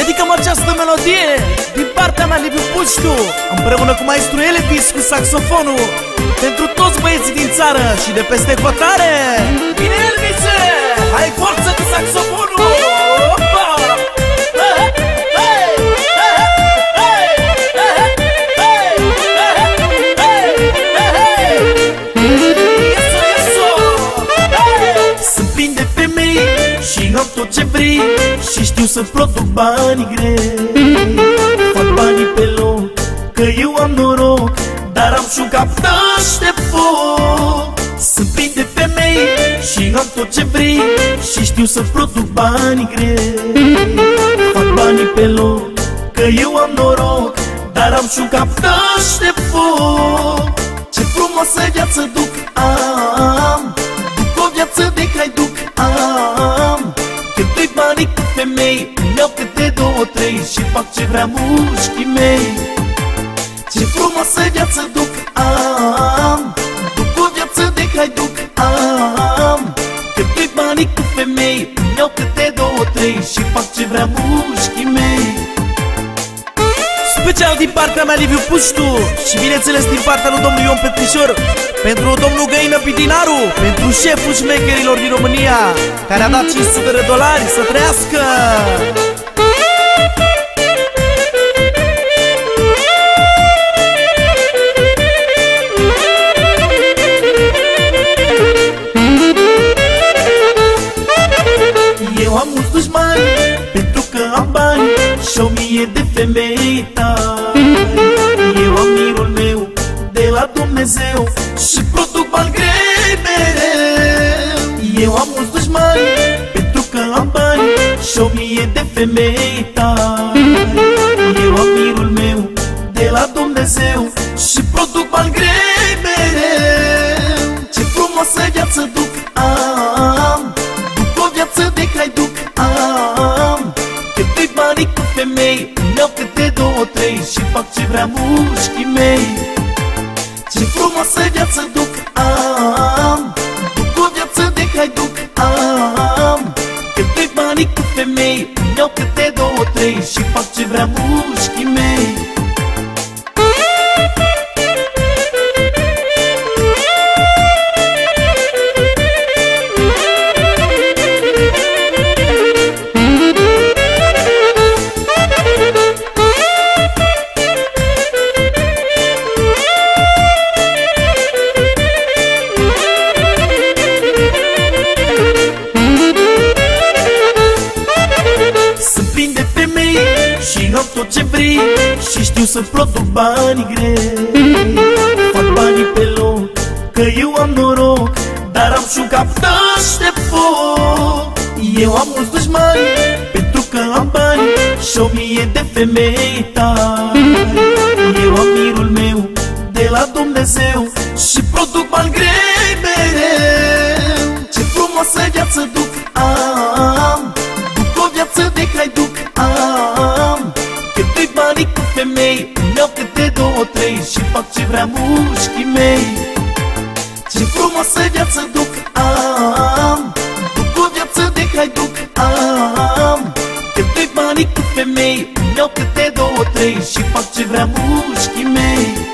Dedicăm această melodie din partea mea Liviu Puștu Împreună cu maestru Elevis cu saxofonul Pentru toți băieții din țară și de peste hotare Bine Elvise! Hai forță cu saxofonul! Tot ce vrei Și știu să produc bani grei. Fac banii pe loc, că eu am noroc Dar am și un cap de foc. Sunt plin de femei și am tot ce vrei Și știu să produc bani grei. Fac banii pe loc, că eu am noroc Dar am și un cap de foc. Ce frumoasă viață duc am Duc o viață de haiduc femei Îmi iau câte două, trei Și fac ce vrea mușchii mei. Ce frumoasă viață duc am Duc o viață de haiduc am. Când doi banii cu femei Îmi iau câte două, trei Și fac ce vrea mușchii mei Special din partea mea Liviu Puștu. Și bineînțeles din partea lui domnul Ion Petrișor. Pentru domnul Găină Pitinaru Pentru șeful șmecherilor din România Care a dat 500 de dolari să trăiască Și o mie de femei tari. Eu am mirul meu De la Dumnezeu Și produc bani grei mereu Eu am mulți dușmani Pentru că am bani Și o mie de femei tari. Eu am mirul meu De la Dumnezeu Și produc bani grei mereu Ce frumoasă viață duc am Duc o viață de haiduc am. Când doi banii cu femei Îmi iau câte două, trei Și fac ce vrea mușchii mei. Ce frumoasă viață duc am Duc o viață de haiduc am. Când doi banii cu femei Îmi iau câte două, trei Și fac ce vrea mușchii mei și am tot ce vrei Și știu să produc bani grei. Fac banii pe loc, că eu am noroc Dar am și un cap de foc. Eu am mulți dușmani, pentru că am bani Și o mie de femei tari. Eu am mirul meu de la Dumnezeu Și produc bani grei mereu. Ce frumoasă viață duc am Duc o viață de haiduc am Când doi banii cu femei Îmi iau câte două, trei Și fac ce vrea mușchii mei. Ce frumoasă viață duc am Duc o viață de haiduc am. Când doi banii cu femei Îmi iau câte două, trei Și fac ce vrea mușchii mei